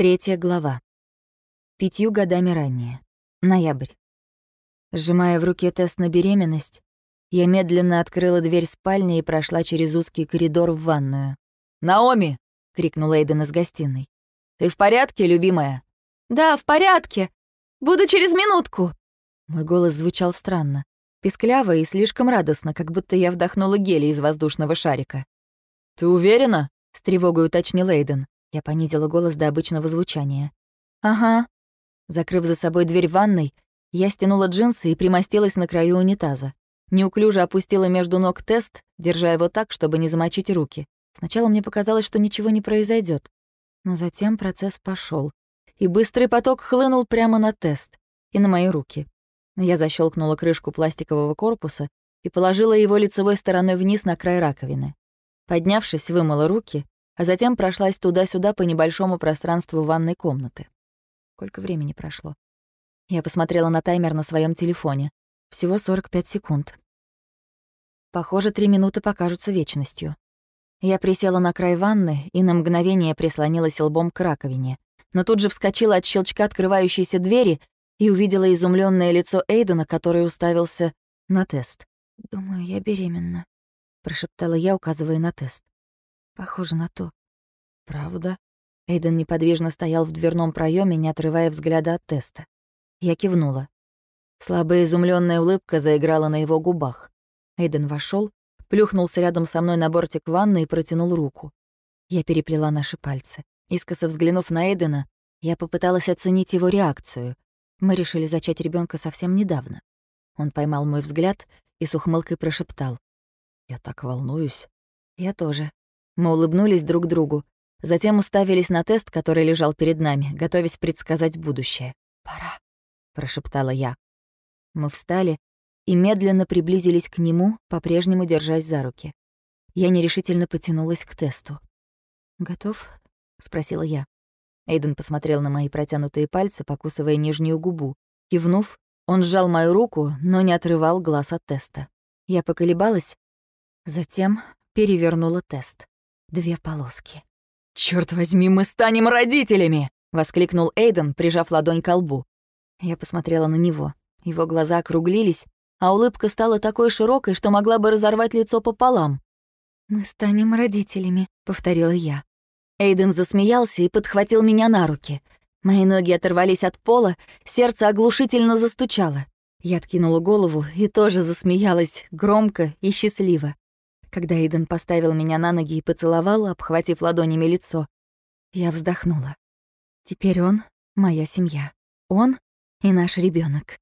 Третья глава. Пятью годами ранее. Ноябрь. Сжимая в руке тест на беременность, я медленно открыла дверь спальни и прошла через узкий коридор в ванную. «Наоми!» — крикнул Эйден из гостиной. «Ты в порядке, любимая?» «Да, в порядке. Буду через минутку». Мой голос звучал странно, пискляво и слишком радостно, как будто я вдохнула гелий из воздушного шарика. «Ты уверена?» — с тревогой уточнил Эйден. Я понизила голос до обычного звучания. «Ага». Закрыв за собой дверь ванной, я стянула джинсы и примостилась на краю унитаза. Неуклюже опустила между ног тест, держа его так, чтобы не замочить руки. Сначала мне показалось, что ничего не произойдет, Но затем процесс пошел, И быстрый поток хлынул прямо на тест и на мои руки. Я защелкнула крышку пластикового корпуса и положила его лицевой стороной вниз на край раковины. Поднявшись, вымыла руки, а затем прошлась туда-сюда по небольшому пространству ванной комнаты. Сколько времени прошло? Я посмотрела на таймер на своем телефоне. Всего 45 секунд. Похоже, три минуты покажутся вечностью. Я присела на край ванны и на мгновение прислонилась лбом к раковине, но тут же вскочила от щелчка открывающейся двери и увидела изумленное лицо Эйдена, который уставился на тест. «Думаю, я беременна», — прошептала я, указывая на тест. Похоже на то. Правда? Эйден неподвижно стоял в дверном проеме, не отрывая взгляда от теста. Я кивнула. Слабая изумленная улыбка заиграла на его губах. Эйден вошел, плюхнулся рядом со мной на бортик ванны и протянул руку. Я переплела наши пальцы. Искоса взглянув на Эйдена, я попыталась оценить его реакцию. Мы решили зачать ребенка совсем недавно. Он поймал мой взгляд и с ухмылкой прошептал. «Я так волнуюсь». «Я тоже», мы улыбнулись друг другу, затем уставились на тест, который лежал перед нами, готовясь предсказать будущее. «Пора», — прошептала я. Мы встали и медленно приблизились к нему, по-прежнему держась за руки. Я нерешительно потянулась к тесту. «Готов?» — спросила я. Эйден посмотрел на мои протянутые пальцы, покусывая нижнюю губу. Кивнув, он сжал мою руку, но не отрывал глаз от теста. Я поколебалась, затем перевернула тест две полоски. «Чёрт возьми, мы станем родителями!» — воскликнул Эйден, прижав ладонь к лбу. Я посмотрела на него. Его глаза округлились, а улыбка стала такой широкой, что могла бы разорвать лицо пополам. «Мы станем родителями», — повторила я. Эйден засмеялся и подхватил меня на руки. Мои ноги оторвались от пола, сердце оглушительно застучало. Я откинула голову и тоже засмеялась, громко и счастливо. Когда Эйден поставил меня на ноги и поцеловал, обхватив ладонями лицо, я вздохнула. Теперь он — моя семья. Он и наш ребенок.